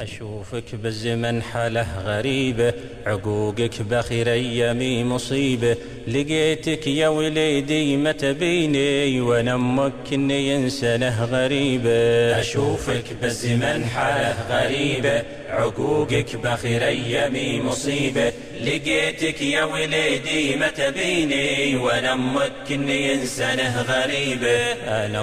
أشوفك بالزمن حالة غريبة عقوقك بخير أيامي مصيبة. لقيتك يا وليدي ما تبيني وأنا أمك إني إنسانة غريبة. أشوفك بالزمن حالة غريبة عقوقك بخير أيامي مصيبة. لقيتك يا وليدي ما تبيني وأنا أمك إني إنسانة غريبة. أنا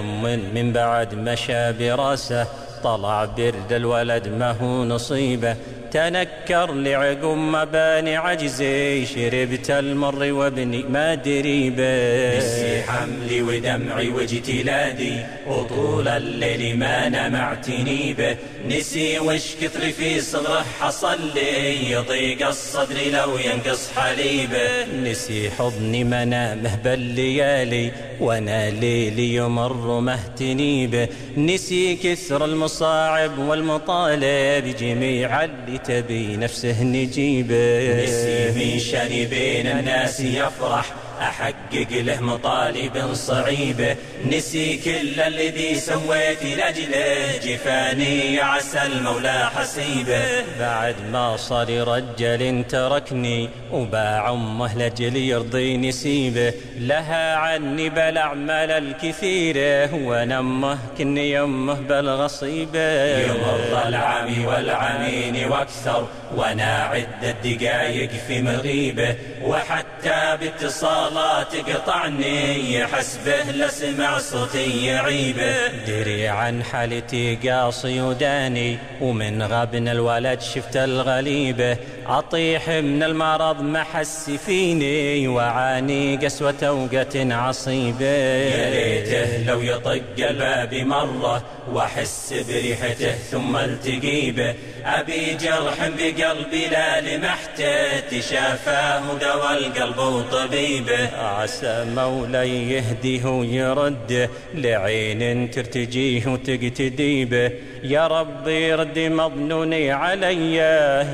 من بعد مشى براسه طلع برد الولد ما هو نصيبه. تنكر لعقب مباني عجزي شربت المر وابني ما دريبه نسي حملي ودمعي واجتلادي وطول الليل ما نمعتني به. نسي وش كثر في صدره حصل لي يضيق الصدر لو ينقص حليبه. نسي حضني منامه بالليالي وأنا ليلي يمر مهتني به. نسي كثر المصاعب والمطالب جميع اللي تبي نفسه نجيبه نسي من شاني بين الناس يفرح. أحقق له مطالب صعيبة. نسي كل الذي سويت لأجله جفاني. عسى المولى حسيبه. بعد ما صار رجل تركني وباع أمه لجل يرضي نسيبه. لها عني بالأعمال الكثيرة وأنا أمه كني أمه بالغصيبة. يمر العام والعامين وأكثر. وأنا عد الدقايق في مغيبه. وحتى باتصالات قطعني حسبه لسمع صوتي يعيبه. دري عن حالتي قاصي وداني ومن غبن الولد شفت الغليبه. أطيح من المرض ما حس فيني وعاني قسوة يا ليته لو يطق الباب مرة واحس بريحته ثم التقي به أبي جرح بقلبي لا لمحته تشافاه دوا القلب وطبيبه. عسى مولاي يهديه ويرده لعين ترتجيه وتقتدي به يا ربي رد مظنوني علي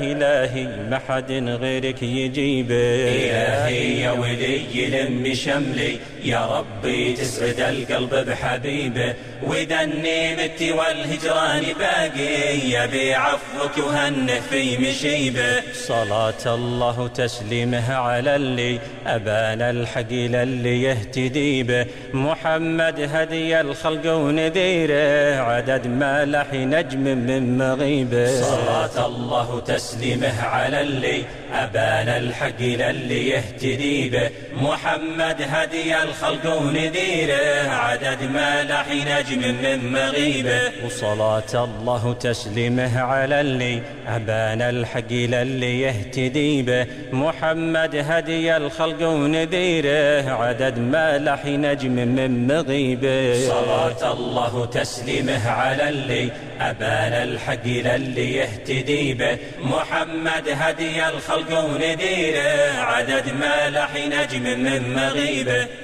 إلهي ما حد غيرك يجيبه. إلهي يا ولي لم شملي يا ربي تسعد القلب بحبيبه وإذا النيمت والهجران باقي يبي عفوك وهنه في مشيبه صلاة الله تسليمه على اللي أبان الحق للي يهتدي به. محمد هدي الخلق ونذيره عدد ما لحي نجم من مغيبه صلاة الله تسليمه على اللي أبان الحق للي يهتدي به. محمد هدي الخلق ونذيره عدد ما لحي نجم من مغيبة. وصلاة الله تسليمه على اللي أبان الحق للي يهتدي به. محمد هدي الخلق ونذيره. عدد ما لحي نجم من مغيبة. صلاة الله تسليمه على اللي أبان الحق للي يهتدي به. محمد هدي الخلق ونذيره. عدد ما لحي نجم من مغيبة.